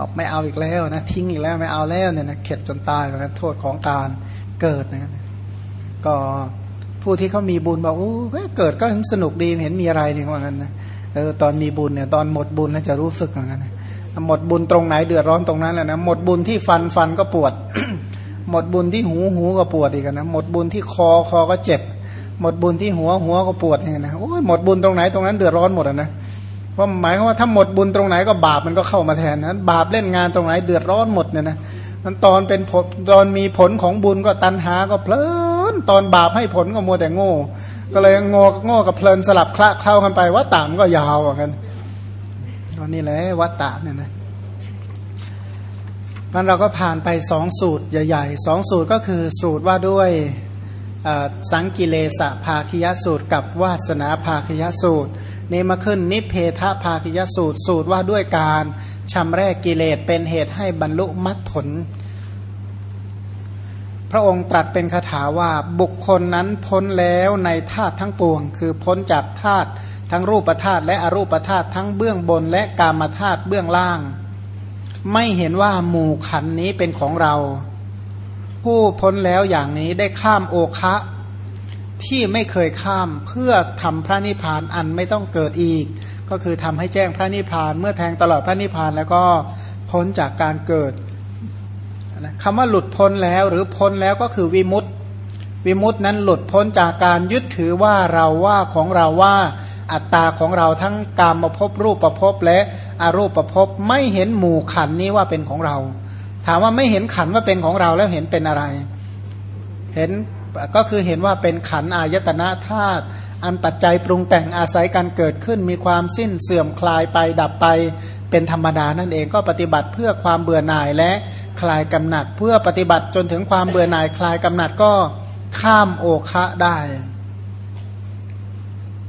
เอาไม่เอาอีกแล้วนะทิ้งอีกแล้วไม่เอาแล้วเนี่ยนะเข็ดจนตายเหมือนกันโทษของการเกิดนะก็ผู้ที่เขามีบุญบอกโอ้เกิดก็สนุกดีเห็นมีอะไรนี่ว่างั้นนะเออตอนมีบุญเนี่ยตอนหมดบุญแล้วจะรู้สึกอย่างนั้นนะหมดบุญตรงไหนเดือดร้อนตรงนั้นแหละนะหมดบุญที่ฟันฟันก็ปวด หมดบุญที่หูหูก็ปวดอีกนะหมดบุญที่คอคอก็เจ็บ หมดบุญที่หัวหัวก็ปวดเนี่ยนะโอ้ยหมดบุญตรงไหนตรงนั้นเดือดร้อนหมดนะ เพราะหมายความว่าถ้าหมดบุญตรงไหนก็บาปมันก็เข้ามาแทนนะบาปเล่นงานตรงไหนเดือดร้อนหมดเนี่ยนะมันตอนเป็นผลตอนมีผลของบุญก็ตันหาก็เพลินตอนบาปให้ผลก็มัวแต่โง่ ก็เลยโง่โง่กับเพลินสลับคละเข้ากันไปวัตตามก็ยาวเหมือนกันก็นี่แหละวัตตะเนี่ยนะมันเราก็ผ่านไปสองสูตรใหญ่ๆสองสูตรก็คือสูตรว่าด้วยสังกิเลสภาคิยสูตรกับวาสนาภาคิยสูตร นี่มาขึ้นนิเพทภาคิยสูตรสูตรว่าด้วยการชำแรกกิเลสเป็นเหตุให้บรรลุมรรคผล พระองค์ตรัสเป็นคาถาว่าบุคคลนั้นพ้นแล้วในธาตุทั้งปวง คือพ้นจากธาตุทั้งรูปธาตุและอรูปธาตุทั้งเบื้องบนและกามธาตุเบื้องล่าง ไม่เห็นว่าหมู่ขันนี้เป็นของเรา ผู้พ้นแล้วอย่างนี้ได้ข้ามโอคะ ที่ไม่เคยข้ามเพื่อทำพระนิพพานอันไม่ต้องเกิดอีก ก็คือทำให้แจ้งพระนิพพานเมื่อแทงตลอดพระนิพพานแล้วก็พ้นจากการเกิดคำว่าหลุดพ้นแล้วหรือพ้นแล้วก็คือวิมุตติวิมุตตินั้นหลุดพ้นจากการยึดถือว่าเราว่าของเราว่าอัตตาของเราทั้งกามมาพบรูปประพบและอรูปประพบไม่เห็นหมู่ขันนี้ว่าเป็นของเรา ถามว่าไม่เห็นขันว่าเป็นของเราแล้วเห็นเป็นอะไร เห็น ก็คือเห็นว่าเป็นขันอายตนะธาตุอันปัจจัยปรุงแต่งอาศัยการเกิดขึ้น มีความสิ้นเสื่อมคลายไปดับไปเป็นธรรมดานั่นเองก็ปฏิบัติเพื่อความเบื่อหน่ายและคลายกำหนัด เพื่อปฏิบัติจนถึงความเบื่อหน่ายคลายกำหนัดก็ข้ามโอคะได้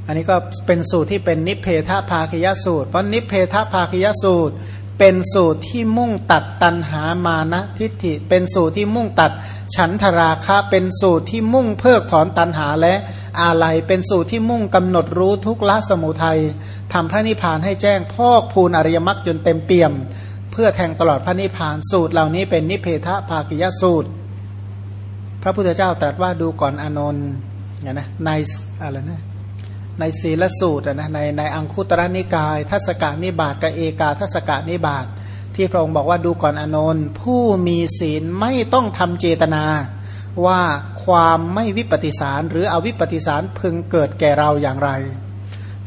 อันนี้ก็เป็นสูตรที่เป็นนิเพทภาคยสูตร เพราะนิเพทภาคยสูตร เป็นสูตรที่มุ่งตัดตันหามานะทิฏฐิ เป็นสูตรที่มุ่งตัดฉันทราคะ เป็นสูตรที่มุ่งเพิกถอนตันหาและอาลัยเป็นสูตรที่มุ่งกำหนดรู้ทุกละสมุทัยทำพระนิพพานให้แจ้งพอกพูนอริยมรรคจนเต็มเปี่ยม เพื่อแทงตลอดพระนิพพานสูตรเหล่านี้เป็นนิเพทะภากิยสูตร พระพุทธเจ้าตรัสว่าดูก่อนอนนท์เนี่ยนะในอะไรนะ ในศีลสูตรนะในในอังคุตระนิกาย ทัศกานิบาตกับเอกาทัศกานิบาตที่พระองค์บอกว่าดูก่อนอนนท์ผู้มีศีลไม่ต้องทำเจตนา ว่าความไม่วิปฏิสารหรืออวิปฏิสารพึงเกิดแก่เราอย่างไร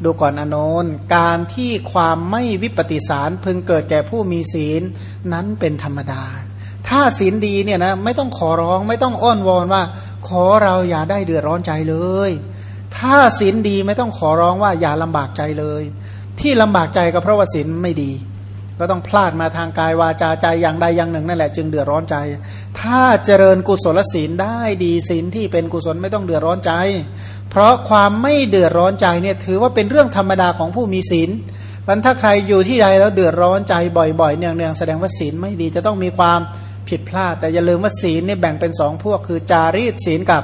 ดูก่อนอนนท์การที่ความไม่วิปฏิสารพึงเกิดแก่ผู้มีศีลนั้นเป็นธรรมดา ถ้าศีลดีเนี่ยนะไม่ต้องขอร้องไม่ต้องอ้อนวอนว่า ขอเราอย่าได้เดือดร้อนใจเลย ถ้าศีลดีไม่ต้องขอร้องว่าอย่าลำบากใจเลย ที่ลำบากใจก็เพราะว่าศีลไม่ดี ก็ต้องพลาดมาทางกายวาจาใจอย่างใดอย่างหนึ่งนั่นแหละจึงเดือดร้อนใจ ถ้าเจริญกุศลศีลได้ดีศีลที่เป็นกุศลไม่ต้องเดือดร้อนใจ เพราะความไม่เดือดร้อนใจเนี่ยถือว่าเป็นเรื่องธรรมดาของผู้มีศีลมันถ้าใครอยู่ที่ใดแล้วเดือดร้อนใจบ่อยๆเนืองๆแสดงว่าศีลไม่ดีจะต้องมีความผิดพลาด แต่อย่าลืมว่าศีลเนี่ยแบ่งเป็นสองพวกคือจารีตศีลกับ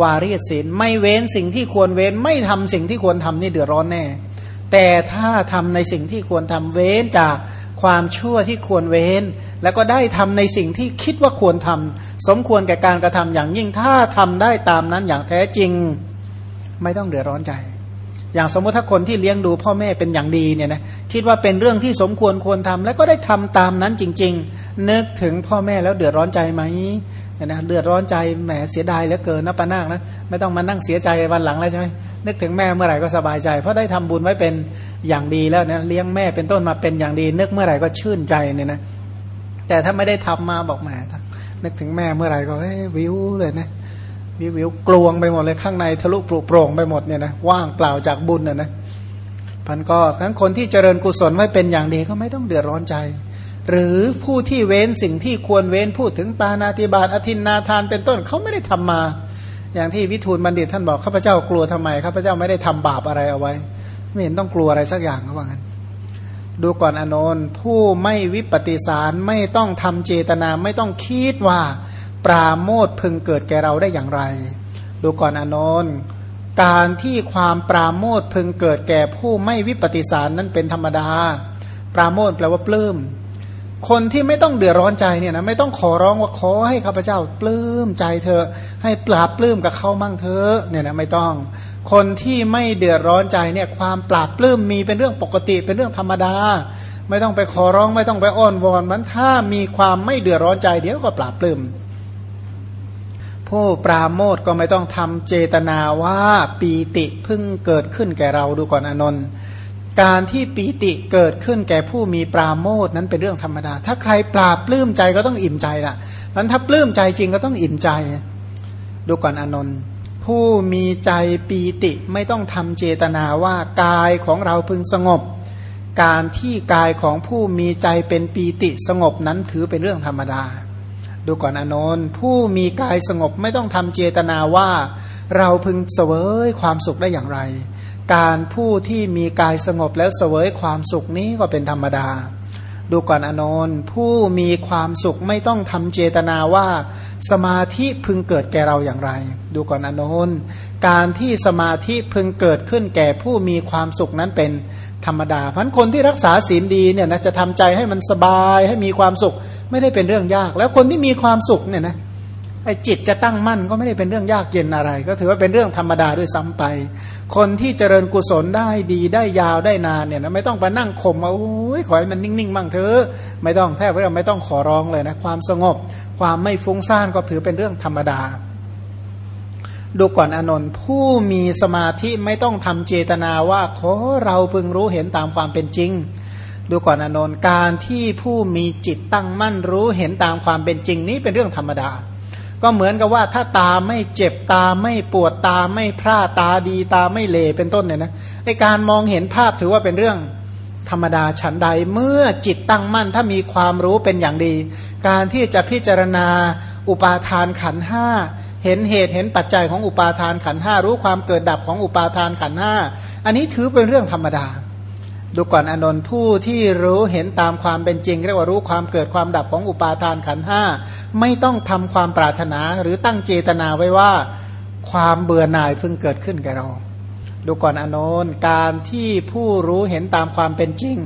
วารีศีลไม่เว้นสิ่งที่ควรเว้นไม่ทำสิ่งที่ควรทำนี่เดือดร้อนแน่ แต่ถ้าทำในสิ่งที่ควรทำเว้นจากความชั่วที่ควรเว้น แล้วก็ได้ทำในสิ่งที่คิดว่าควรทำสมควรแก่การกระทำอย่างยิ่งถ้าทำได้ตามนั้นอย่างแท้จริงไม่ต้องเดือดร้อนใจ อย่างสมมติถ้าคนที่เลี้ยงดูพ่อแม่เป็นอย่างดีเนี่ยนะคิดว่าเป็นเรื่องที่สมควรควรทำแล้วก็ได้ทำตามนั้นจริง ๆ นึกถึงพ่อแม่แล้วเดือดร้อนใจไหม นะเดือดร้อนใจแหมเสียดายเหลือเกินนะปานาคนะไม่ต้องมานั่งเสียใจวันหลังแล้วใช่ไหมนึกถึงแม่เมื่อไหร่ก็สบายใจ เพราะได้ทำบุญไว้เป็นอย่างดีแล้วเนี่ยเลี้ยงแม่เป็นต้นมาเป็นอย่างดี นึกเมื่อไหร่ก็ชื่นใจเนี่ยนะแต่ถ้าไม่ได้ทำมาบอกแหมนึกถึงแม่เมื่อไหร่ก็วิวเลยนะวิววิวกลวงไปหมดเลยข้างในทะลุปลุกโปร่งไปหมดเนี่ยนะว่างเปล่าจากบุญน่ยนะพันก็ทั้งคนที่เจริญกุศลไว้เป็นอย่างดีก็ไม่ต้องเดือดร้อนใจ หรือผู้ที่เว้นสิ่งที่ควรเว้นพูดถึงปานาติบาตอธินนาทานเป็นต้นเขาไม่ได้ทำมา อย่างที่วิทูลบัณฑิตท่านบอกข้าพเจ้ากลัวทำไมข้าพเจ้าไม่ได้ทำบาปอะไรเอาไว้ ไม่เห็นต้องกลัวอะไรสักอย่างเขาว่างั้นดูก่อนอนนท์ผู้ไม่วิปฏิสารไม่ต้องทำเจตนาไม่ต้องคิดว่าปราโมทพึงเกิดแก่เราได้อย่างไร ดูก่อนอนนท์การที่ความปราโมทพึงเกิดแก่ผู้ไม่วิปฏิสารนั้นเป็นธรรมดา ปราโมทแปลว่าปลื้ม คนที่ไม่ต้องเดือดร้อนใจเนี่ยนะไม่ต้องขอร้องว่าขอให้ข้าพเจ้าปลื้มใจเธอ ให้ปราบปลื้มกับเขามั่งเธอเนี่ยนะไม่ต้อง คนที่ไม่เดือดร้อนใจเนี่ยความปราบปลื้มมีเป็นเรื่องปกติเป็นเรื่องธรรมดา ไม่ต้องไปขอร้องไม่ต้องไปอ้อนวอนมันถ้ามีความไม่เดือดร้อนใจเดี๋ยวก็ปราบปลื้มผู้ปราโมทก็ไม่ต้องทำเจตนาว่าปีติพึ่งเกิดขึ้นแก่เราดูก่อนอนนท์ การที่ปีติเกิดขึ้นแก่ผู้มีปราโมทนั้นเป็นเรื่องธรรมดา ถ้าใครปราบปลื้มใจก็ต้องอิ่มใจละนั้นถ้าปลื้มใจจริงก็ต้องอิ่มใจ ดูก่อนอนนท์ผู้มีใจปีติไม่ต้องทำเจตนาว่ากายของเราพึงสงบ การที่กายของผู้มีใจเป็นปีติสงบนั้นถือเป็นเรื่องธรรมดา ดูก่อนอนนท์ผู้มีกายสงบไม่ต้องทำเจตนาว่า เราพึงเสวยความสุขได้อย่างไร การผู้ที่มีกายสงบแล้วเสวยความสุขนี้ก็เป็นธรรมดา ดูก่อนอนนท์ผู้มีความสุขไม่ต้องทำเจตนาว่า สมาธิพึงเกิดแก่เราอย่างไร ดูก่อนอนนท์การที่สมาธิพึงเกิดขึ้นแก่ผู้มีความสุขนั้นเป็นธรรมดาพันคนที่รักษาศีลดีเนี่ยนะจะทำใจให้มันสบายให้มีความสุขไม่ได้เป็นเรื่องยาก แล้วคนที่มีความสุขเนี่ยนะ ไอ้จิตจะตั้งมั่นก็ไม่ได้เป็นเรื่องยากเย็นอะไร ก็ถือว่าเป็นเรื่องธรรมดาด้วยซ้ำไป คนที่เจริญกุศลได้ดีได้ยาวได้นานเนี่ยนะไม่ต้องไปนั่งข่มว่าโอ้ยขอให้มันนิ่งๆบ้างเถอะไม่ต้องแทบว่าไม่ต้องขอร้องเลยนะความสงบ ความไม่ฟุ้งซ่านก็ถือเป็นเรื่องธรรมดา ดูก่อนอนนท์ผู้มีสมาธิไม่ต้องทำเจตนาว่าขอเราพึงรู้เห็นตามความเป็นจริงดูก่อนอนนท์การที่ผู้มีจิตตั้งมั่นรู้เห็นตามความเป็นจริงนี้เป็นเรื่องธรรมดา ก็เหมือนกับว่าถ้าตาไม่เจ็บตาไม่ปวดตาไม่พร่าตาดีตาไม่เลเป็นต้นเนี่ยนะไอการมองเห็นภาพถือว่าเป็นเรื่องธรรมดาฉันใดเมื่อจิตตั้งมั่นถ้ามีความรู้เป็นอย่างดี การที่จะพิจารณาอุปาทานขันห้าเห็นเหตุเห็นปัจจัยของอุปาทานขันห้ารู้ความเกิดดับของอุปาทานขันห้าอันนี้ถือเป็นเรื่องธรรมดา ดูก่อนอนนท์ผู้ที่รู้เห็นตามความเป็นจริง เรียกว่ารู้ความเกิดความดับของอุปาทานขันห้าไม่ต้องทำความปรารถนาหรือตั้งเจตนาไว้ว่าความเบื่อหน่ายเพิ่งเกิดขึ้นแก่เรา ดูก่อนอนนท์การที่ผู้รู้เห็นตามความเป็นจริง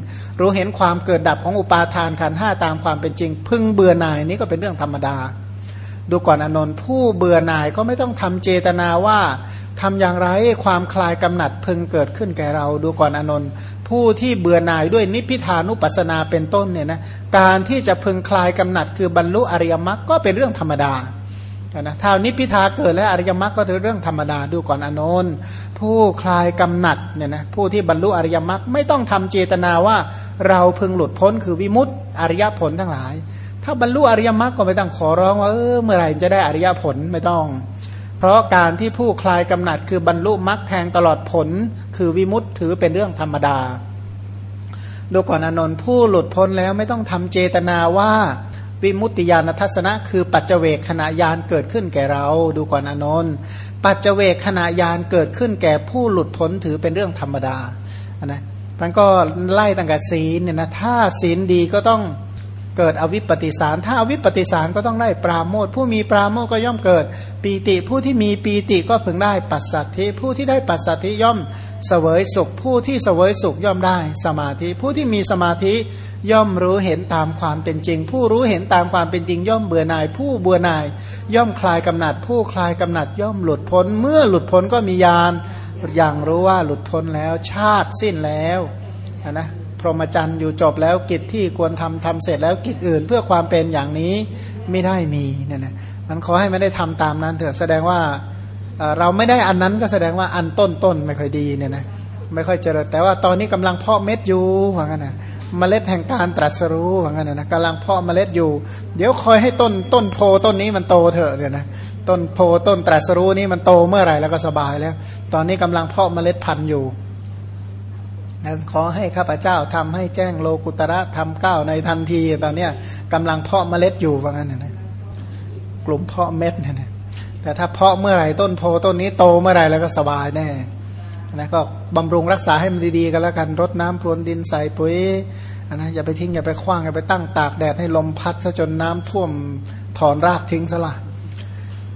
รู้เห็นความเกิดดับของอุปาทานขันห้าตามความเป็นจริง พึ่งเบื่อหน่ายนี้ก็เป็นเรื่องธรรมดา ดูก่อนอนนท์ผู้เบื่อหน่ายก็ไม่ต้องทำเจตนาว่าทำอย่างไรความคลายกำหนัดพึงเกิดขึ้นแก่เรา ดูก่อนอนนท์ ผู้ที่เบื่อหน่ายด้วยนิพพิทานุปัสนาเป็นต้นเนี่ยนะการที่จะพึงคลายกำหนัดคือบรรลุอริยมรรคก็เป็นเรื่องธรรมดานะถ้านิพพิทาเกิดแล้วอริยมรรคก็เป็นเรื่องธรรมดาดูก่อนอนนท์ผู้คลายกำหนัดเนี่ยนะผู้ที่บรรลุอริยมรรคไม่ต้องทำเจตนาว่าเราพึงหลุดพ้นคือวิมุตติอริยผลทั้งหลาย ถ้าบรรลุอริยมรรคก็ไม่ต้องขอร้องว่าเออเมื่อไหร่จะได้อริยผลไม่ต้อง เพราะการที่ผู้คลายกำหนัดคือบรรลุมรรคแทงตลอดผล คือวิมุตถือเป็นเรื่องธรรมดา ดูก่อนอนนท์ผู้หลุดพ้นแล้วไม่ต้องทำเจตนาว่าวิมุตติญาณทัศนะ คือปัจเจเวกขณะยานเกิดขึ้นแก่เรา ดูก่อนอนนท์ปัจเจเวกขณะยานเกิดขึ้นแก่ผู้หลุดพ้นถือเป็นเรื่องธรรมดานะมันก็ไล่ตั้งแต่ศีลเนี่ยนะถ้าศีลดีก็ต้อง เกิดอวิปปิสาร ถ้าอาวิปปิสารก็ต้องได้ปราโมทผู้มีปราโมทก็ย่อมเกิดปีติผู้ที่มีปีติก็พึงได้ปัสสัทธิผู้ที่ได้ปัสสัทธิย่อมเสวยสุข ผู้ที่เสวยสุขย่อมได้ สมาธิผู้ที่มีสมาธิย่อมรู้เห็นตามความเป็นจริง ผู้รู้เห็นตามความเป็นจริง ย่อมเบื่อหน่าย ผู้เบื่อหน่าย ย่อมคลายกำหนัด ผู้คลายกำหนัดย่อมหลุดพ้น เมื่อหลุดพ้นก็มียานอย่างรู้ว่าหลุดพ้นแล้วชาติสิ้นแล้วนะ รหมจรรย์อยู่จบแล้วกิจที่ควรทำทำเสร็จแล้วกิจอื่น เพื่อความเป็นอย่างนี้ไม่ได้มีเนี่ยนะมันขอให้ไม่ได้ทำตามนั้นเถอะแสดงว่าเราไม่ได้อันนั้นก็แสดงว่าอันต้นต้นไม่ค่อยดีเนี่ยนะไม่ค่อยเจริญแต่ว่าตอนนี้กำลังเพาะเม็ดอยู่ว่างั้นนะเมล็ดแห่งการตรัสรู้ว่างั้นนะกำลังเพาะเมล็ดอยู่ เดี๋ยวคอยให้ต้นต้นโพต้นนี้มันโตเถอะเดี๋ยนะต้นโพต้นตรัสรู้นี้มันโตเมื่อไหร่แล้วก็สบายแล้ว ตอนนี้กำลังเพาะเมล็ดพันธุ์อยู่ ขอให้ข้าพเจ้าทำให้แจ้งโลกุตระทำก้าวในทันทีตอนเนี้ยกำลังเพาะเมล็ดอยู่ว่างั้นนะกลุ่มเพาะเม็ดนะแต่ถ้าเพาะเมื่อไหร่ต้นโพต้นนี้โตเมื่อไหร่แล้วก็สบายแน่นะก็บำรุงรักษาให้มันดีๆกันแล้วกันรดน้ำพรวนดินใส่ปุ๋ยนะอย่าไปทิ้งอย่าไปคว้างอย่าไปตั้งตากแดดให้ลมพัดซะจนน้ำท่วมถอนรากทิ้งสละ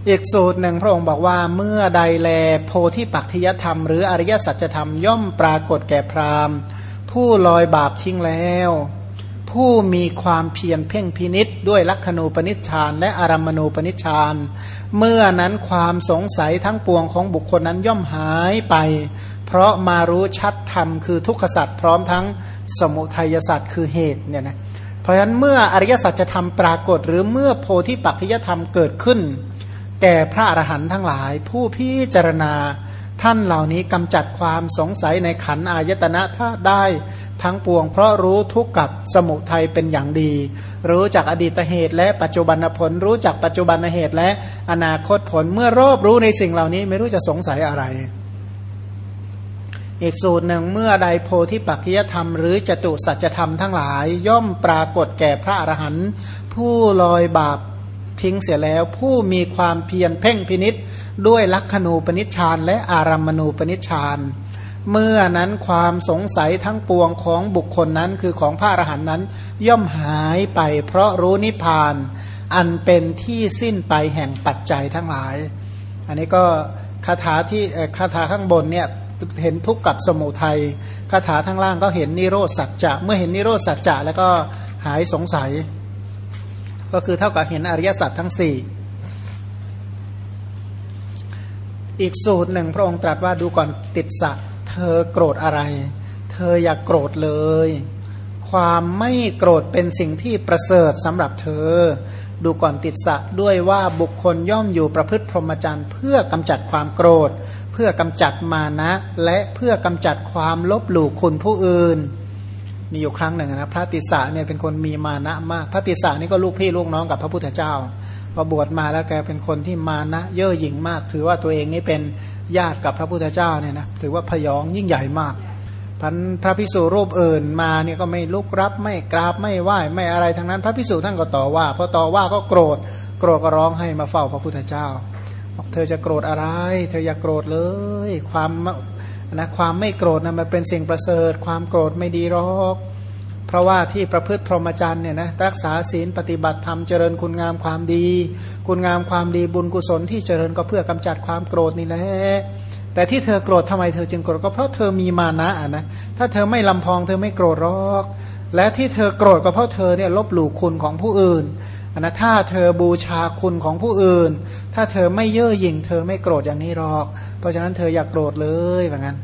อีกสูตรหนึ่งพระองค์บอกว่าเมื่อใดแลโพธิปักทิยธรรมหรืออริยสัจธรรมย่อมปรากฏแก่พราหมณ์ ผู้ลอยบาปทิ้งแล้ว ผู้มีความเพียรเพ่งพินิษด้วยลักขณูปนิชฌานและอารัมมณูปนิชฌานเมื่อนั้นความสงสัยทั้งปวงของบุคคลนั้นย่อมหายไป เพราะมารู้ชัดธรรมคือทุกขสัตว์พร้อมทั้งสมุทัยสัตว์คือเหตุเนี่ยนะเพราะฉะนั้นเมื่ออริยสัจธรรมปรากฏ หรือเมื่อโพธิปัจจยธรรมเกิดขึ้น แก่พระอรหันต์ทั้งหลาย ผู้พิจารณาท่านเหล่านี้กำจัดความสงสัยในขันอายตนะถ้าได้ทั้งปวงเพราะรู้ทุกข์กับสมุทัยเป็นอย่างดี รู้จักอดีตเหตุและปัจจุบันผล รู้จักปัจจุบันเหตุและอนาคตผลเมื่อรอบรู้ในสิ่งเหล่านี้ไม่รู้จะสงสัยอะไร อีกสูตรหนึ่งเมื่อใดโพธิปัจจยธรรมหรือจตุสัจธรรมทั้งหลาย ย่อมปรากฏแก่พระอรหันต์ผู้ลอยบาป ทิ้งเสียแล้ว ผู้มีความเพียรเพ่งพินิษด้วยลักขณูปนิชฌานและอารัมมณูปนิชฌานเมื่อนั้นความสงสัยทั้งปวงของบุคคลนั้นคือของพระอรหันต์นั้น ย่อมหายไปเพราะรู้นิพพาน อันเป็นที่สิ้นไปแห่งปัจจัยทั้งหลาย อันนี้ก็คาถาที่คาถาข้างบนเนี่ยเห็นทุกข์กับสมุทัยคาถาข้างล่างก็เห็นนิโรธสัจจะ เมื่อเห็นนิโรธสัจจะแล้วก็หายสงสัย ก็คือเท่ากับเห็นอริยสัจทั้งสี่อีกสูตรหนึ่งพระองค์ตรัสว่าดูก่อนติดสัตเธอโกรธอะไร เธออย่ากโกรธเลย ความไม่โกรธเป็นสิ่งที่ประเสริฐสำหรับเธอ ดูก่อนติดสะด้วยว่าบุคคลย่อมอยู่ประพฤติพรหมจรรย์เพื่อกำจัดความโกรธ เพื่อกำจัดมานะ และเพื่อกำจัดความลบหลู่คุณผู้อื่น มีอยู่ครั้งหนึ่งนะพระติสะเนี่ยเป็นคนมีมานะมาก พระติสะนี่ก็ลูกพี่ลูกน้องกับพระพุทธเจ้าพอบวชมาแล้วแกเป็นคนที่มานะเย่อหยิ่งมาก ถือว่าตัวเองนี่เป็นญาติกับพระพุทธเจ้าเนี่ยนะถือว่าพยองยิ่งใหญ่มากพันพระพิสุรูปอื่นมาเนี่ยก็ไม่ลุกรับไม่กราบไม่ไหว้ไม่อะไรทั้งนั้น พระพิสุท่านก็ต่อว่าพอต่อว่าก็โกรธ โกรธก็ร้องให้มาเฝ้าพระพุทธเจ้าบอกเธอจะโกรธอะไร เธออย่าโกรธเลย ความ นะความไม่โกรธนะมันเป็นสิ่งประเสริฐ ความโกรธไม่ดีหรอก เพราะว่าที่ประพฤติพรหมจรรย์เนี่ยนะรักษาศีลปฏิบัติธรรมเจริญคุณงามความดี คุณงามความดีบุญกุศลที่เจริญก็เพื่อกำจัดความโกรธนี่แหละแต่ที่เธอโกรธทำไมเธอจึงโกรธก็เพราะเธอมีมานะนะถ้าเธอไม่ลำพองเธอไม่โกรธหรอก และที่เธอโกรธก็เพราะเธอเนี่ยลบหลู่คุณของผู้อื่น นะถ้าเธอบูชาคุณของผู้อื่น ถ้าเธอไม่เย่อหยิ่ง เธอไม่โกรธอย่างนี้หรอก เพราะฉะนั้นเธออย่ากโกรธเลยแบบนั้น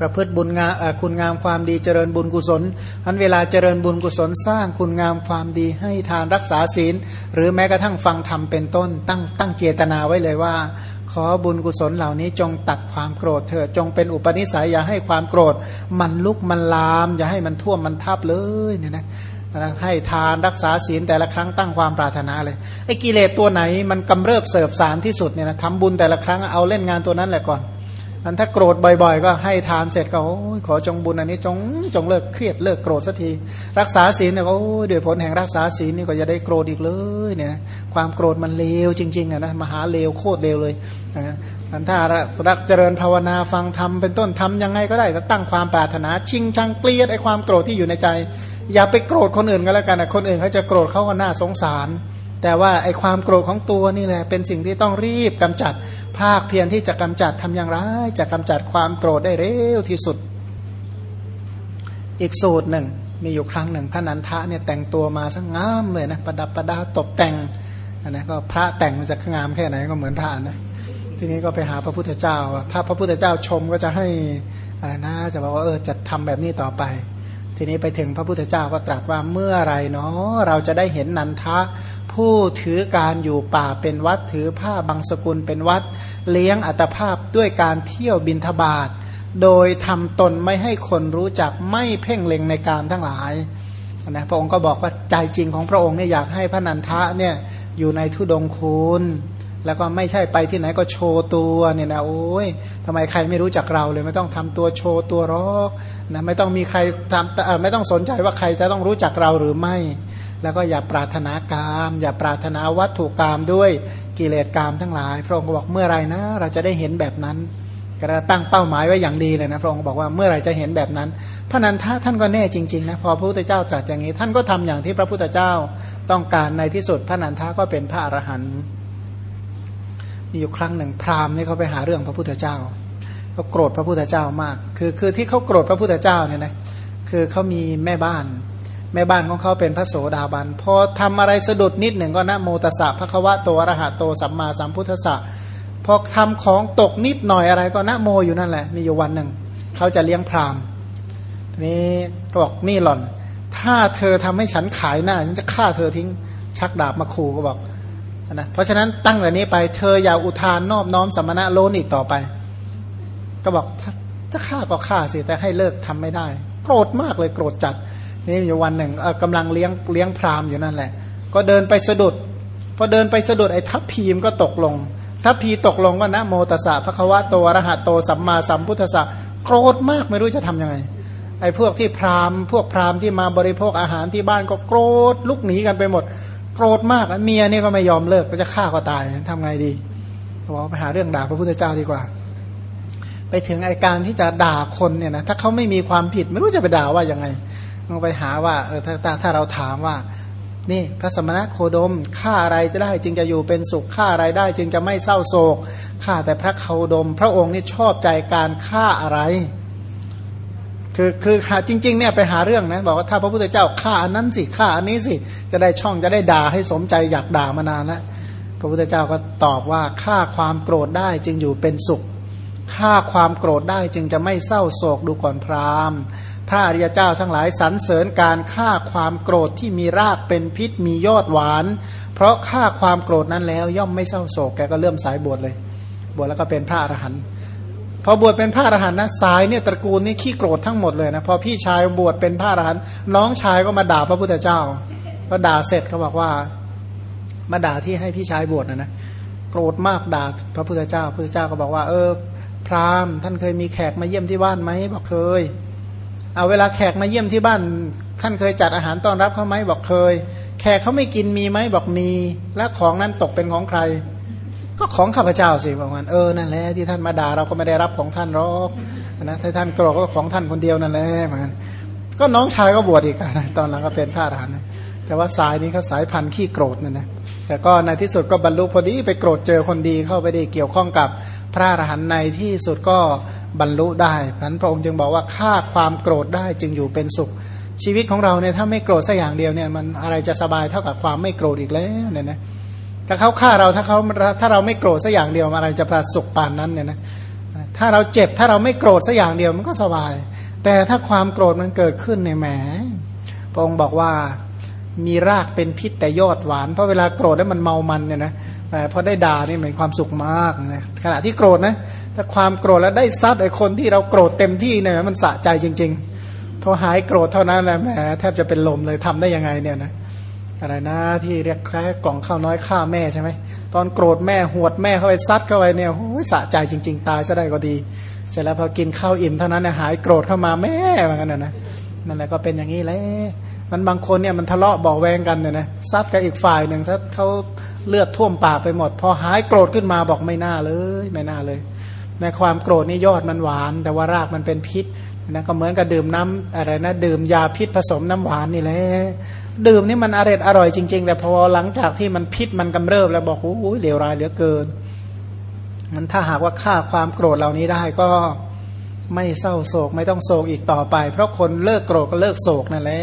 ประพฤติบุญงามคุณงามความดีเจริญบุญกุศลอันเวลาเจริญบุญกุศลสร้างคุณงามความดีให้ทานรักษาศีล หรือแม้กระทั่งฟังธรรมเป็นต้น ตั้งตั้งเจตนาไว้เลยว่า ขอบุญกุศลเหล่านี้จงตัดความโกรธเถิดจงเป็นอุปนิสัยอย่าให้ความโกรธ มันลุกมันลาม อย่าให้มันท่วมมันทับเลยเนี่ยนะ ให้ทานรักษาศีลแต่ละครั้งตั้งความปรารถนาเลยไอ้กิเลสตัวไหนมันกำเริบเสบสารที่สุดเนี่ยนะทำบุญแต่ละครั้งเอาเล่นงานตัวนั้นแหละก่อนอันถ้าโกรธบ่อยๆ ก็ให้ทานเสร็จก็ขอจงบุญอันนี้จงจงเลิกเครียดเลิกโกรธสักที รักษาศีลเนี่ยก็โอ้ยด้วยผลแห่งรักษาศีลนี่ก็จะได้โกรธอีกเลยเนี่ยความโกรธมันเลวจริงๆอะนะมหาเลวโคตรเลวเลยอันถ้ารักเจริญภาวนาฟังธรรมเป็นต้นทำยังไงก็ได้ก็ตั้งความปรารถนา ชิงชังเกลียดไอ้ความโกรธที่อยู่ในใจ อย่าไปโกรธคนอื่นก็แล้วกันนะคนอื่นเขาจะโกรธเขาก็น่าสงสาร แต่ว่าไอความโกรธของตัวนี่แหละเป็นสิ่งที่ต้องรีบกำจัด ภาคเพียรที่จะกำจัดทำอย่างไรจะกำจัดความโกรธได้เร็วที่สุด อีกสูตรหนึ่ง มีอยู่ครั้งหนึ่งพระนันทะเนี่ยแต่งตัวมาสังงามเลยนะประดับประดาตกแต่งอันนะก็พระแต่งจะงามแค่ไหนก็เหมือนพระนะทีนี้ก็ไปหาพระพุทธเจ้า ถ้าพระพุทธเจ้าชมก็จะให้อะไรนะจะบอกว่าเออจะทำแบบนี้ต่อไป ทีนี้ไปถึงพระพุทธเจ้าก็ตรัสว่าเมื่อไรเนาะเราจะได้เห็นนันทะ ผู้ถือการอยู่ป่าเป็นวัดถือผ้าบางสกุลเป็นวัด เลี้ยงอัตภาพด้วยการเที่ยวบินทบาทโดยทำตนไม่ให้คนรู้จักไม่เพ่งเล็งในการทั้งหลายนะพระองค์ก็บอกว่าใจจริงของพระองค์เนี่ยอยากให้พระนันทะเนี่ยอยู่ในทุดงคุณ แล้วก็ไม่ใช่ไปที่ไหนก็โชว์ตัวเนี่ยนะโอ้ยทำไมใครไม่รู้จักเราเลย ไม่ต้องทำตัวโชว์ตัวรอกนะไม่ต้องมีใครทำไม่ต้องสนใจว่าใครจะต้องรู้จักเราหรือไม่ แล้วก็อย่าปรารถนากามอย่าปรารถนาวัตถุกรรมด้วยกิเลสกรรมทั้งหลาย พระองค์บอกเมื่อไรนะ เราจะได้เห็นแบบนั้นก็ตั้งเป้าหมายไว้อย่างดีเลยนะพระองค์บอกว่าเมื่อไรจะเห็นแบบนั้นพระนันทะท่านก็แน่จริงๆนะพอพระพุทธเจ้าตรัสอย่างนี้ ท่านก็ทำอย่างที่พระพุทธเจ้าต้องการในที่สุดพระนันทะก็เป็นพระอรหันต์ มีอยู่ครั้งหนึ่งพราหมณ์นี่เขาไปหาเรื่องพระพุทธเจ้าเขาโกรธพระพุทธเจ้ามาก คือคือที่เขาโกรธพระพุทธเจ้าเนี่ยนะคือเขามีแม่บ้าน แม่บ้านของเขาเป็นพระโสดาบันพอทำอะไรสะดุดนิดหนึ่งก็นะโมตสะพระควะโตอรหะโตสัมมาสัมพุทธะพอทำของตกนิดหน่อยอะไรก็นะโมอยู่นั่นแหละ มีอยู่วันหนึ่งเขาจะเลี้ยงพราหมณ์ทีนี้ก็บอกนี่หล่อน ถ้าเธอทำให้ฉันขายหน้าฉันจะฆ่าเธอทิ้งชักดาบมาขู่ก็บอก นะเพราะฉะนั้นตั้งแต่นี้ไปเธออย่าอุทานนอบน้อมสมณะโลนอีกต่อไป ก็บอกจะฆ่าก็ฆ่าสิแต่ให้เลิกทำไม่ได้ โกรธมากเลยโกรธจัดนี่อยู่วันหนึ่งกำลังเลี้ยงเลี้ยงพรามอยู่นั่นแหละ ก็เดินไปสะดุดพอเดินไปสะดุดไอ้ทัพพีมก็ตกลง ทัพพีตกลงก็นะโมตสะพระควะโตอรหะโตสัมมาสัมพุทธะโกรธมากไม่รู้จะทํำยังไงไอ้พวกที่พรามพวกพรามที่มาบริโภคอาหารที่บ้านก็โกรธลุกหนีกันไปหมด โกรธมากเมียนี่ก็ไม่ยอมเลิกก็จะฆ่าก็ตายทำไงดีเขาบอกไปหาเรื่องด่าพระพุทธเจ้าดีกว่า ไปถึงไอการที่จะด่าคนเนี่ยนะถ้าเขาไม่มีความผิดไม่รู้จะไปด่าว่ายังไงต้องไปหาว่าเออถ้าถ้าเราถามว่า นี่พระสมณะโคดมฆ่าอะไรจะได้จึงจะอยู่เป็นสุขฆ่าอะไรได้ จึงจะไม่เศร้าโศกฆ่าแต่พระโคดม พระองค์นี่ชอบใจการฆ่าอะไร คือคือหาจริงๆเนี่ยไปหาเรื่องนะบอกว่าถ้าพระพุทธเจ้าฆ่าอันนั้นสิฆ่าอันนี้สิจะได้ช่องจะได้ด่าให้สมใจอยากด่ามานานแล้วพระพุทธเจ้าก็ตอบว่าฆ่าความโกรธได้จึงอยู่เป็นสุขฆ่าความโกรธได้จึงจะไม่เศร้าโศกดูก่อนพราหมณ์พระอริยเจ้าทั้งหลายสรรเสริญการฆ่าความโกรธที่มีรากเป็นพิษมียอดหวาน เพราะฆ่าความโกรธนั้นแล้วย่อมไม่เศร้าโศกแกก็เริ่มสายบวชเลย บวชแล้วก็เป็นพระอรหันต์ พอบวชเป็นพระอรหันต์นะสายเนี่ยตระกูลนี่ขี้โกรธทั้งหมดเลยนะพอพี่ชายบวชเป็นพระอรหันต์น้องชายก็มาด่าพระพุทธเจ้าพอด่าเสร็จเขาบอกว่า มาด่าที่ให้พี่ชายบวชนะนะโกรธมากด่าพระพุทธเจ้าพระพุทธเจ้าก็บอกว่า เออ พราหมณ์ท่านเคยมีแขกมาเยี่ยมที่บ้านไหมบอกเคย เอาเวลาแขกมาเยี่ยมที่บ้าน ท่านเคยจัดอาหารต้อนรับเขาไหมบอกเคย แขกเขาไม่กินมีไหมบอกมี และของนั้นตกเป็นของใคร ก็ของข้าพเจ้าสิบอกว่าเออนั่นแหละที่ท่านมาด่าเราก็ไม่ได้รับของท่านหรอกนะถ้าท่านโกรธก็ของท่านคนเดียวนั่นแหละเหมือนกันก็น้องชายก็บวชอีกนะตอนหลังก็เป็นพระอรหันต์แต่ว่าสายนี้เขาสายพันธุ์ขี้โกรธนั่นนะแต่ก็ในที่สุดก็บรรลุพอดีไปโกรธเจอคนดีเข้าไปได้เกี่ยวข้องกับพระอรหันต์ในที่สุดก็บรรลุได้พันพระองค์จึงบอกว่าฆ่าความโกรธได้จึงอยู่เป็นสุข ชีวิตของเราเนี่ยถ้าไม่โกรธสักอย่างเดียวเนี่ยมันอะไรจะสบายเท่ากับความไม่โกรธอีกแล้วเนี่ยนะ ถ้าเขาฆ่าเราถ้าเขาถ้าเราไม่โกรธสักอย่างเดียวอะไรจะประสุขปานนั้นเนี่ยนะถ้าเราเจ็บถ้าเราไม่โกรธสักอย่างเดียวมันก็สบาย แต่ถ้าความโกรธมันเกิดขึ้นในแหมพระองค์บอกว่ามีรากเป็นพิษแต่ยอดหวาน เพราะเวลาโกรธแล้วมันเมามันเนี่ยนะแต่พอได้ด่านี่มันความสุขมากนะขณะที่โกรธนะถ้าความโกรธแล้วได้ซัดไอ้คนที่เราโกรธเต็มที่เนี่ยมันสะใจจริง ๆ พอหายโกรธเท่านั้นแหละแหมแทบจะเป็นลมเลยทำได้ยังไงเนี่ยนะ อะไรนะที่เรียกแค่กล่องข้าวน้อยฆ่าแม่ใช่ไหมตอนโกรธแม่หวดแม่เข้าไปซัดเข้าไปเนี่ยโอ้ยสะใจจริง ๆ ตายซะได้ก็ดี เสร็จแล้วพอกินข้าวอิ่มเท่านั้นเนี่ยหายโกรธเข้ามาแม่เหมือนกันนะนั่นแหละก็เป็นอย่างนี้แหละมันบางคนเนี่ยมันทะเลาะบอกแวงกันเนี่ยนะซัดกับอีกฝ่ายหนึ่งซัดเขาเลือดท่วมปากไปหมด พอหายโกรธขึ้นมาบอกไม่น่าเลยไม่น่าเลยในความโกรธนี่ยอดมันหวาน แต่ว่ารากมันเป็นพิษนะก็เหมือนกับดื่มน้ำอะไรนะดื่มยาพิษผสมน้ำหวานนี่แหละ ดื่มนี่มันอร่อยอร่อยจริง ๆ แต่พอหลังจากที่มันพิษมันกำเริบแล้วบอกโอ้ยเลวร้ายเหลือเกิน มันถ้าหากว่าฆ่าความโกรธเหล่านี้ได้ก็ไม่เศร้าโศกไม่ต้องโศกอีกต่อไป เพราะคนเลิกโกรธก็เลิกโศกนั่นแหละ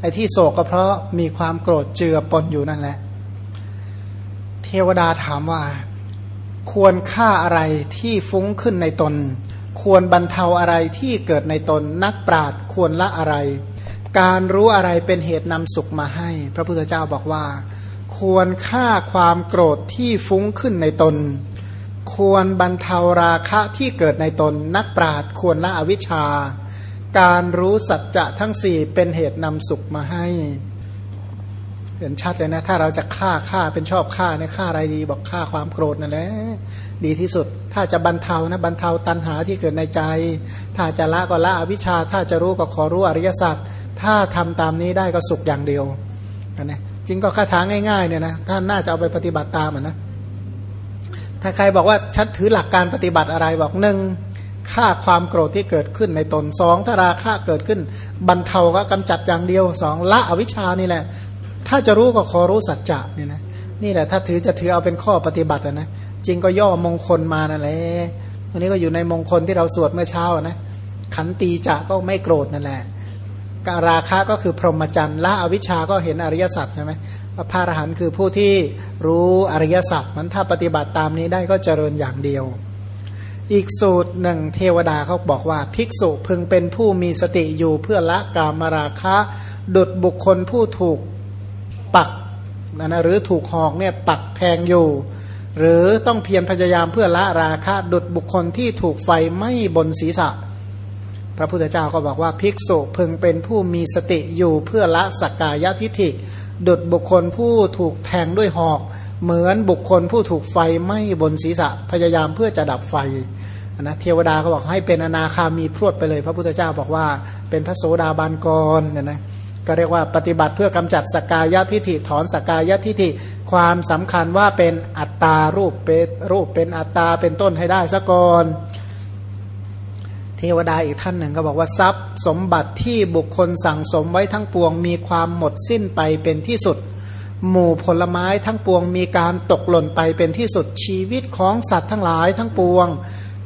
ไอ้ที่โศกก็เพราะมีความโกรธเจือปนอยู่นั่นแหละ เทวดาถามว่า ควรฆ่าอะไรที่ฟุ้งขึ้นในตน ควรบรรเทาอะไรที่เกิดในตนนักปราดควรละอะไร การรู้อะไรเป็นเหตุนำสุขมาให้ พระพุทธเจ้าบอกว่า ควรฆ่าความโกรธที่ฟุ้งขึ้นในตน ควรบรรเทาราคะที่เกิดในตน นักปราดควรละอวิชชา การรู้สัจจะทั้งสี่เป็นเหตุนำสุขมาให้ เห็นชัดเลยนะ ถ้าเราจะฆ่าฆ่าเป็นชอบฆ่าเนี่ยฆ่าอะไรดี บอกฆ่าความโกรธนั่นแหละ ดีที่สุด ถ้าจะบรรเทานะบรรเทาตัณหาที่เกิดในใจ ถ้าจะละก็ละอวิชชา ถ้าจะรู้ก็ขอรู้อริยสัจถ้าทำตามนี้ได้ก็สุขอย่างเดียวนะจริงก็คาถาง่ายๆเนี่ยนะท่านน่าจะเอาไปปฏิบัติตามนะถ้าใครบอกว่าชัดถือหลักการปฏิบัติอะไรบอกหนึ่งฆ่าความโกรธที่เกิดขึ้นในตนสองถ้าราคะเกิดขึ้น บรรเทาก็กำจัดอย่างเดียวสองละอวิชชานี่แหละ ถ้าจะรู้ก็ขอรู้สัจจะเนี่ยนะนี่แหละถ้าถือจะถือเอาเป็นข้อปฏิบัตินะ จริงก็ย่อมงคลมานั่นแหละอันนี้ก็อยู่ในมงคลที่เราสวดเมื่อเช้านะ ขันตีจะก็ไม่โกรธนั่นแหละราคะก็คือพรหมจรรย์ละอวิชชาก็เห็นอริยสัจใช่ไหมพระอรหันต์คือผู้ที่รู้อริยสัจมันถ้าปฏิบัติตามนี้ได้ก็เจริญอย่างเดียว อีกสูตรหนึ่งเทวดาเขาบอกว่า ภิกษุพึงเป็นผู้มีสติอยู่เพื่อละกามราคะ ดุดบุคคลผู้ถูกปักนะหรือถูกหอกเนี่ยปักแทงอยู่ หรือต้องเพียรพยายามเพื่อละราคะดุดบุคคลที่ถูกไฟไหม้บนศีรษะ พระพุทธเจ้าก็บอกว่าภิกษุพึงเป็นผู้มีสติอยู่เพื่อละสักกายทิฏฐิ ดุดบุคคลผู้ถูกแทงด้วยหอก เหมือนบุคคลผู้ถูกไฟไหม้บนศีรษะ พยายามเพื่อจะดับไฟนะเทวดาเขาบอกให้เป็นอนาคามีพรวดไปเลย พระพุทธเจ้าบอกว่าเป็นพระโสดาบันกรเนี่ยนะ ก็เรียกว่าปฏิบัติเพื่อกำจัดสกายทิฐิถอนสกายทิฐิความสำคัญว่าเป็นอัตตารูปเป็นรูปเป็นอัตตาเป็นต้นให้ได้ซะก่อนเทวดาอีกท่านหนึ่งก็บอกว่าทรัพย์สมบัติที่บุคคลสั่งสมไว้ทั้งปวง มีความหมดสิ้นไปเป็นที่สุด หมู่ผลไม้ทั้งปวงมีการตกหล่นไปเป็นที่สุดชีวิตของสัตว์ทั้งหลายทั้งปวง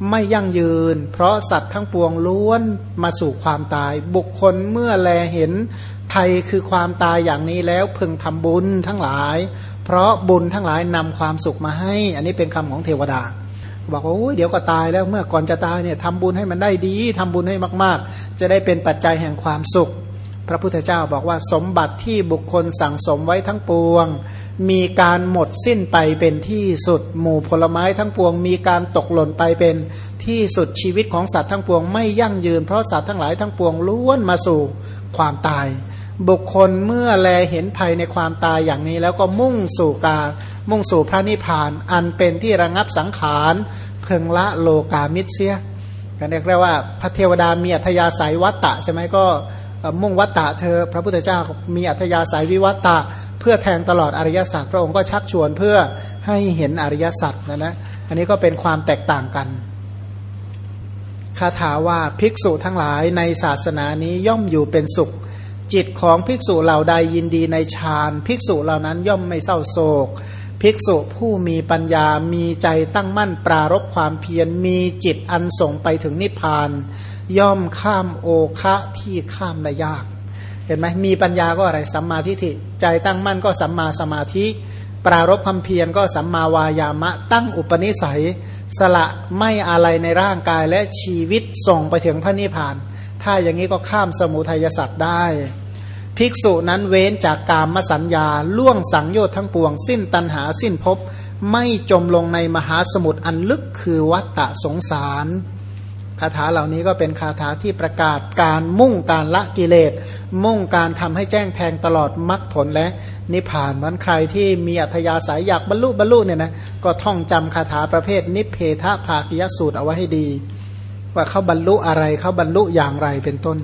ไม่ยั่งยืน เพราะสัตว์ทั้งปวงล้วนมาสู่ความตาย บุคคลเมื่อแลเห็น ภัยคือความตายอย่างนี้แล้วพึงทำบุญทั้งหลาย เพราะบุญทั้งหลายนำความสุขมาให้ อันนี้เป็นคำของเทวดา บอกว่าโอ้ยเดี๋ยวก็ตายแล้วเมื่อก่อนจะตายเนี่ยทำบุญให้มันได้ดีทำบุญให้มาก ๆ จะได้เป็นปัจจัยแห่งความสุข พระพุทธเจ้าบอกว่าสมบัติที่บุคคลสั่งสมไว้ทั้งปวง มีการหมดสิ้นไปเป็นที่สุด หมู่ผลไม้ทั้งปวง มีการตกหล่นไปเป็นที่สุดชีวิตของสัตว์ทั้งปวง ไม่ยั่งยืนเพราะสัตว์ทั้งหลายทั้งปวงล้วนมาสู่ความตาย บุคคลเมื่อแลเห็นภัยในความตายอย่างนี้ แล้วก็มุ่งสู่กามุ่งสู่พระนิพพาน อันเป็นที่ระงับสังขารเพึงละโลกามิเสียกันเรียกว่าพระเทวดามีอัธยาศัยวัตตะใช่ไหมก็มุ่งวัตตะเธอ พระพุทธเจ้ามีอัธยาศัยวิวัตตะ เพื่อแทงตลอดอริยสัจพระองค์ก็ชักชวนเพื่อให้เห็นอริยสัจนะนะอันนี้ก็เป็นความแตกต่างกันคาถาว่าภิกษุทั้งหลายในศาสนานี้ย่อมอยู่เป็นสุข จิตของภิกษุเหล่าใดยินดีในฌานภิกษุเหล่านั้นย่อมไม่เศร้าโศก ภิกษุผู้มีปัญญามีใจตั้งมั่นปรารบความเพียรมีจิตอันส่งไปถึงนิพพาน ย่อมข้ามโอคะที่ข้ามได้ยาก เห็นไหมมีปัญญาก็อะไรสัมมาทิฏฐิใจตั้งมั่นก็สัมมาสมาธิ ปรารบความเพียรก็สัมมาวายามะ ตั้งอุปนิสัย สละไม่อะไรในร่างกายและชีวิตส่งไปถึงพระนิพพาน ถ้าอย่างนี้ก็ข้ามสมุทัยสัตว์ได้ ภิกษุนั้นเว้นจากกามสัญญา ล่วงสังโยชน์ทั้งปวง สิ้นตัณหาสิ้นภพไม่จมลงในมหาสมุทรอันลึกคือวัตตะสงสารคาถาเหล่านี้ก็เป็นคาถาที่ประกาศการมุ่งการละกิเลส มุ่งการทำให้แจ้งแทงตลอดมรรคผลและนิพพานมันใครที่มีอัธยาศัยอยากบรรลุบรรลุเนี่ยนะก็ท่องจำคาถาประเภทนิเพทภาคยสูตรเอาไว้ให้ดี ว่าเขาบรรลุอะไรเขาบรรลุอย่างไรเป็นต้น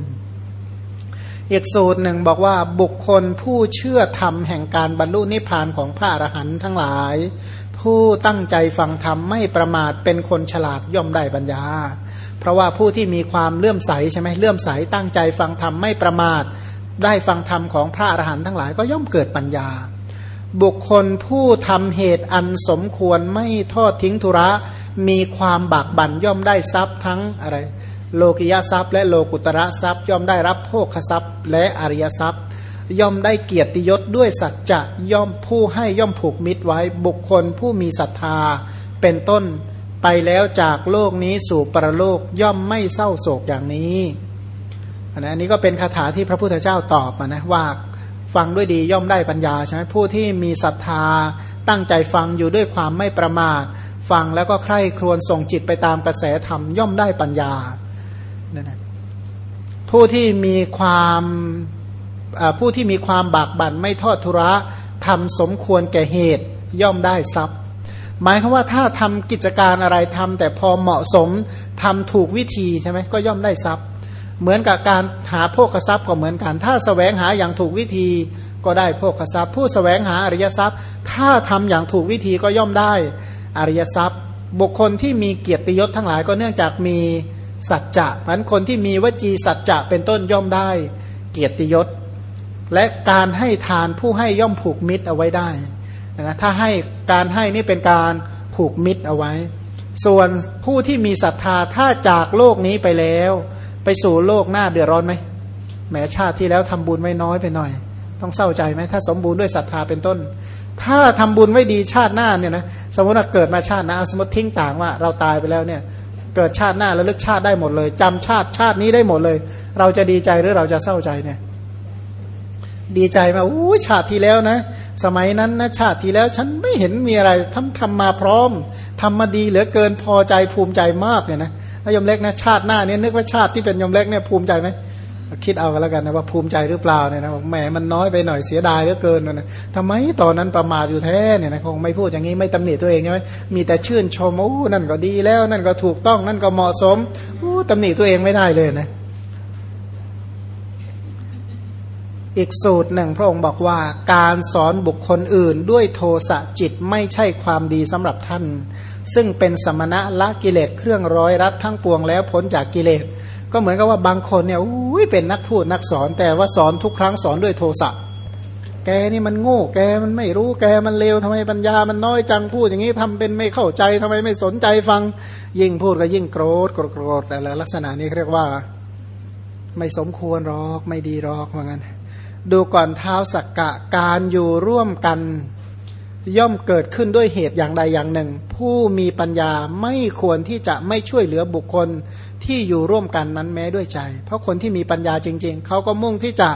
อีกสูตรหนึ่งบอกว่าบุคคลผู้เชื่อธรรมแห่งการบรรลุนิพพานของพระอรหันต์ทั้งหลาย ผู้ตั้งใจฟังธรรมไม่ประมาทเป็นคนฉลาดย่อมได้ปัญญา เพราะว่าผู้ที่มีความเลื่อมใสใช่ไหมเลื่อมใสตั้งใจฟังธรรมไม่ประมาทได้ฟังธรรมของพระอรหันต์ทั้งหลายก็ย่อมเกิดปัญญา บุคคลผู้ทำเหตุอันสมควรไม่ทอดทิ้งธุระ มีความบากบั่นย่อมได้ทรัพย์ทั้งอะไร โลกิยทรัพย์ และโลกุตระทรัพย์ย่อมได้รับโภคทรัพย์ และอริยทรัพย์ ย่อมได้เกียรติยศด้วยสัจจะย่อมผู้ให้ย่อมผูกมิตรไว้บุคคลผู้มีศรัทธาเป็นต้นไปแล้วจากโลกนี้สู่ปรโลกย่อมไม่เศร้าโศกอย่างนี้อันนี้ก็เป็นคาถาที่พระพุทธเจ้าตอบนะว่าฟังด้วยดีย่อมได้ปัญญาใช่ไหมผู้ที่มีศรัทธาตั้งใจฟังอยู่ด้วยความไม่ประมาท ฟังแล้วก็ใคร่ครวญส่งจิตไปตามกระแสธรรมย่อมได้ปัญญาผู้ที่มีความผู้ที่มีความบากบั่นไม่ทอดทุระทำสมควรแก่เหตุย่อมได้ทรัพย์ หมายคือว่าถ้าทำกิจการอะไรทำแต่พอเหมาะสมทำถูกวิธีใช่ไหมก็ย่อมได้ทรัพย์ เหมือนกับการหาโภคทรัพย์ก็เหมือนกัน ถ้าสแสวงหาอย่างถูกวิธีก็ได้โภคทรัพย์ ผู้สแสวงหาอริยทรัพย์ ถ้าทำอย่างถูกวิธีก็ย่อมได้ อริยทรัพย์ บุคคลที่มีเกียรติยศทั้งหลายก็เนื่องจากมีสัจจะพันคนที่มีวจีสัจจะเป็นต้นย่อมได้ เกียรติยศ และการให้ทานผู้ให้ย่อมผูกมิตรเอาไว้ได้นะถ้าให้การให้นี่เป็นการผูกมิตรเอาไว้ ส่วนผู้ที่มีศรัทธาถ้าจากโลกนี้ไปแล้ว ไปสู่โลกหน้าเดือดร้อนไหมแหมชาติที่แล้วทำบุญไว้น้อยไปหน่อย ต้องเศร้าใจไหมถ้าสมบูรณ์ด้วยศรัทธาเป็นต้น ถ้าทำบุญไว้ดีชาติหน้าเนี่ยนะสมมติว่าเกิดมาชาติน้าสมมติทิ้งต่างว่าเราตายไปแล้วเนี่ย เกิดชาติหน้าแล้วลึกชาติได้หมดเลยจำชาติชาตินี้ได้หมดเลย เราจะดีใจหรือเราจะเศร้าใจเนี่ย ดีใจมาอู้ชาติที่แล้วนะ สมัยนั้นนะชาติที่แล้ว ฉันไม่เห็นมีอะไรทำทำมาพร้อมทำมาดีเหลือเกินพอใจภูมิใจมากเนี่ยนะยมเล็กนะชาติหน้าเนี่ยนึกว่าชาติที่เป็นยมเล็กเนี่ยภูมิใจไหม คิดเอากันแล้วกันนะว่าภูมิใจหรือเปล่าเนี่ยนะบอกแหมมันน้อยไปหน่อยเสียดายเหลือเกินนะทำไมตอนนั้นประมาทอยู่แท้เนี่ยนะคงไม่พูดอย่างนี้ไม่ตำหนิตัวเองใช่ไหมมีแต่ชื่นชมโอ้นั่นก็ดีแล้ว นั่นก็ถูกต้องนั่นก็เหมาะสมโอ้ตำหนิตัวเองไม่ได้เลยนะอีกสูตรหนึ่งพระองค์บอกว่าการสอนบุคคลอื่นด้วยโทสะจิตไม่ใช่ความดีสำหรับท่าน ซึ่งเป็นสมณะละกิเลสเครื่องร้อยรัดทั้งปวงแล้วพ้นจากกิเลส ก็เหมือนกับว่าบางคนเนี่ยอุ้ยเป็นนักพูดนักสอน แต่ว่าสอนทุกครั้งสอนด้วยโทสะแกนี่มันโง่แกมันไม่รู้แกมันเลวทำไมปัญญามันน้อยจังพูดอย่างนี้ทำเป็นไม่เข้าใจทำไมไม่สนใจฟัง ยิ่งพูดก็ยิ่งโกรธโกรธโกรธแต่ละลักษณะนี้เรียกว่า ไม่สมควรหรอกไม่ดีหรอกว่างั้นดูก่อนเท้าสักกะการอยู่ร่วมกัน ย่อมเกิดขึ้นด้วยเหตุอย่างใดอย่างหนึ่ง ผู้มีปัญญาไม่ควรที่จะไม่ช่วยเหลือบุคคลที่อยู่ร่วมกันนั้นแม้ด้วยใจ เพราะคนที่มีปัญญาจริง ๆ เขาก็มุ่งที่จะ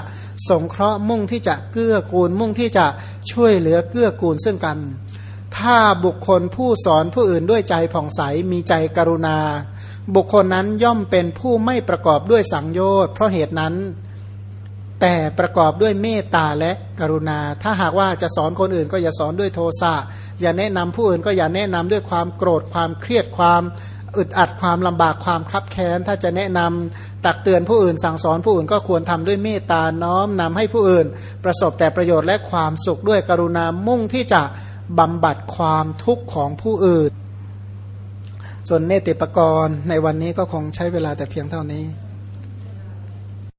สงเคราะห์มุ่งที่จะเกื้อกูล มุ่งที่จะช่วยเหลือเกื้อกูลซึ่งกัน ถ้าบุคคลผู้สอนผู้อื่นด้วยใจผ่องใสมีใจกรุณา บุคคลนั้นย่อมเป็นผู้ไม่ประกอบด้วยสังโยชน์เพราะเหตุนั้น แต่ประกอบด้วยเมตตาและกรุณา ถ้าหากว่าจะสอนคนอื่นก็อย่าสอนด้วยโทสะ อย่าแนะนำผู้อื่นก็อย่าแนะนำด้วยความโกรธ ความเครียด ความอึดอัด ความลำบาก ความคับแค้น ถ้าจะแนะนำตักเตือนผู้อื่น สั่งสอนผู้อื่นก็ควรทำด้วยเมตตา น้อมนำให้ผู้อื่น ประสบแต่ประโยชน์และความสุขด้วยกรุณา มุ่งที่จะบำบัดความทุกข์ของผู้อื่น ส่วนเนติปกรณ์ในวันนี้ก็คงใช้เวลาแต่เพียงเท่านี้